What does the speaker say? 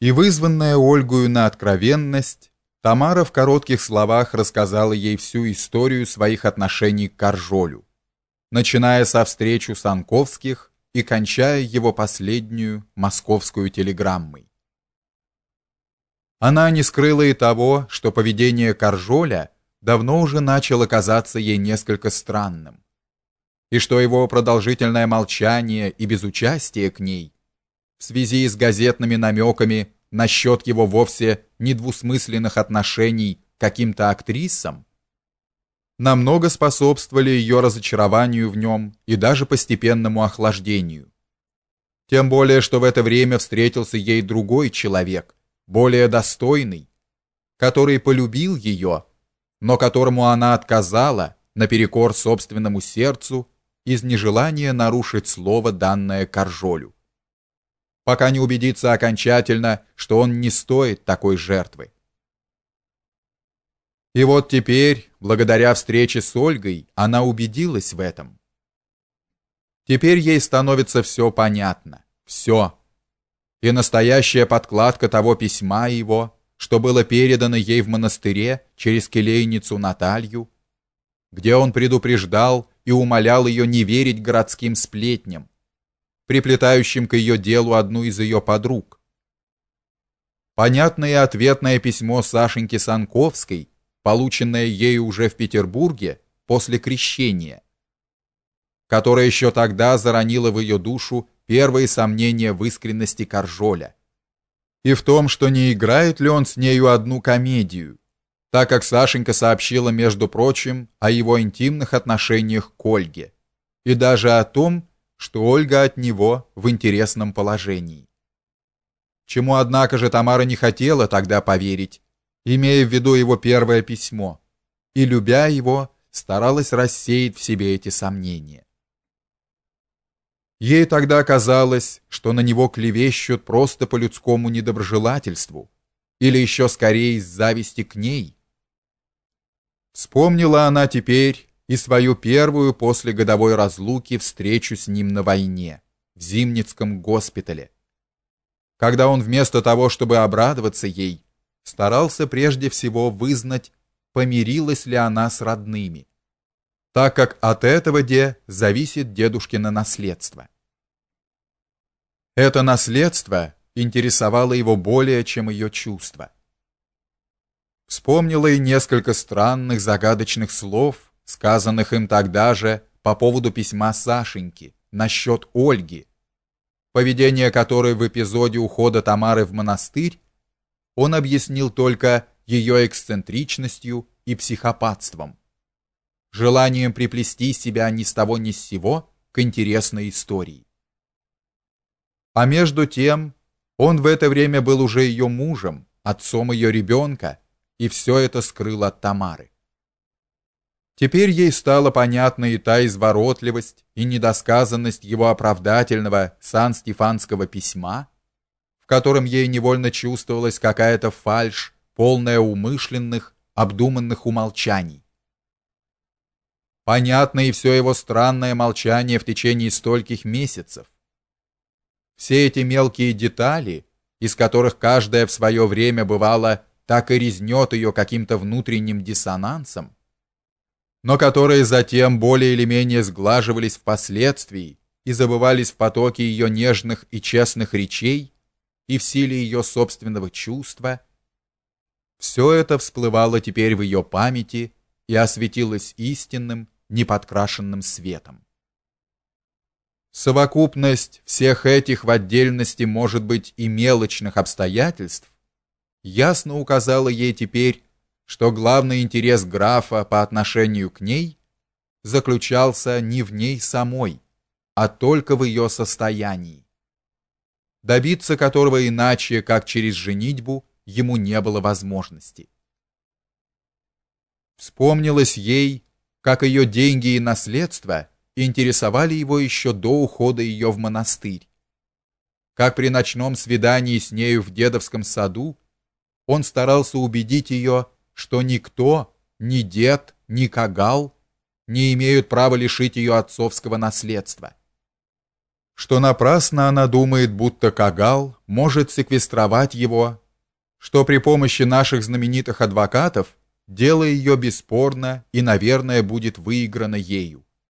И вызванная Ольгою на откровенность, Тамара в коротких словах рассказала ей всю историю своих отношений к Каржолю, начиная со встречи Санковских и кончая его последнюю московскую телеграммой. Она не скрыла и того, что поведение Каржоля давно уже начало казаться ей несколько странным, и что его продолжительное молчание и безучастие к ней в связи с газетными намеками насчет его вовсе недвусмысленных отношений к каким-то актрисам, намного способствовали ее разочарованию в нем и даже постепенному охлаждению. Тем более, что в это время встретился ей другой человек, более достойный, который полюбил ее, но которому она отказала наперекор собственному сердцу из нежелания нарушить слово данное Каржолю пока не убедится окончательно, что он не стоит такой жертвы. И вот теперь, благодаря встрече с Ольгой, она убедилась в этом. Теперь ей становится все понятно, все. И настоящая подкладка того письма его, что было передано ей в монастыре через келейницу Наталью, где он предупреждал и умолял ее не верить городским сплетням, приплетающим к ее делу одну из ее подруг. Понятное ответное письмо Сашеньки Санковской, полученное ею уже в Петербурге после крещения, которое еще тогда заронило в ее душу первые сомнения в искренности Каржоля и в том, что не играет ли он с нею одну комедию, так как Сашенька сообщила, между прочим, о его интимных отношениях к Ольге и даже о том, что Ольга от него в интересном положении. Чему однако же Тамара не хотела тогда поверить, имея в виду его первое письмо, и любя его, старалась рассеять в себе эти сомнения. Ей тогда казалось, что на него клевещут просто по людскому недоброжелательству или еще скорее из зависти к ней. Вспомнила она теперь и свою первую после годовой разлуки встречу с ним на войне в Зимницком госпитале. Когда он вместо того, чтобы обрадоваться ей, старался прежде всего вызнать, помирилась ли она с родными, так как от этого де зависит дедушкино наследство. Это наследство интересовало его более, чем ее чувства. Вспомнила и несколько странных загадочных слов, сказанных им тогда же по поводу письма Сашеньки насчет Ольги, поведение которой в эпизоде ухода Тамары в монастырь он объяснил только ее эксцентричностью и психопатством, желанием приплести себя ни с того ни с сего к интересной истории. А между тем, он в это время был уже ее мужем, отцом ее ребенка, и все это скрыл от Тамары. Теперь ей стала понятна и та изворотливость и недосказанность его оправдательного сан-стефанского письма, в котором ей невольно чувствовалась какая-то фальшь, полная умышленных, обдуманных умолчаний. Понятно и все его странное молчание в течение стольких месяцев. Все эти мелкие детали, из которых каждая в свое время бывала так и резнет ее каким-то внутренним диссонансом, но которые затем более или менее сглаживались впоследствии и забывались в потоке ее нежных и честных речей и в силе ее собственного чувства, все это всплывало теперь в ее памяти и осветилось истинным, неподкрашенным светом. Совокупность всех этих в отдельности, может быть, и мелочных обстоятельств ясно указала ей теперь что главный интерес графа по отношению к ней заключался не в ней самой, а только в ее состоянии, добиться которого иначе, как через женитьбу, ему не было возможности. Вспомнилось ей, как ее деньги и наследство интересовали его еще до ухода ее в монастырь. Как при ночном свидании с нею в дедовском саду он старался убедить ее, что никто, ни дед, ни кагал не имеют права лишить ее отцовского наследства. что напрасно она думает, будто Кагал может секвестровать его, что при помощи наших знаменитых адвокатов дело ее бесспорно и, наверное, будет выиграно ею.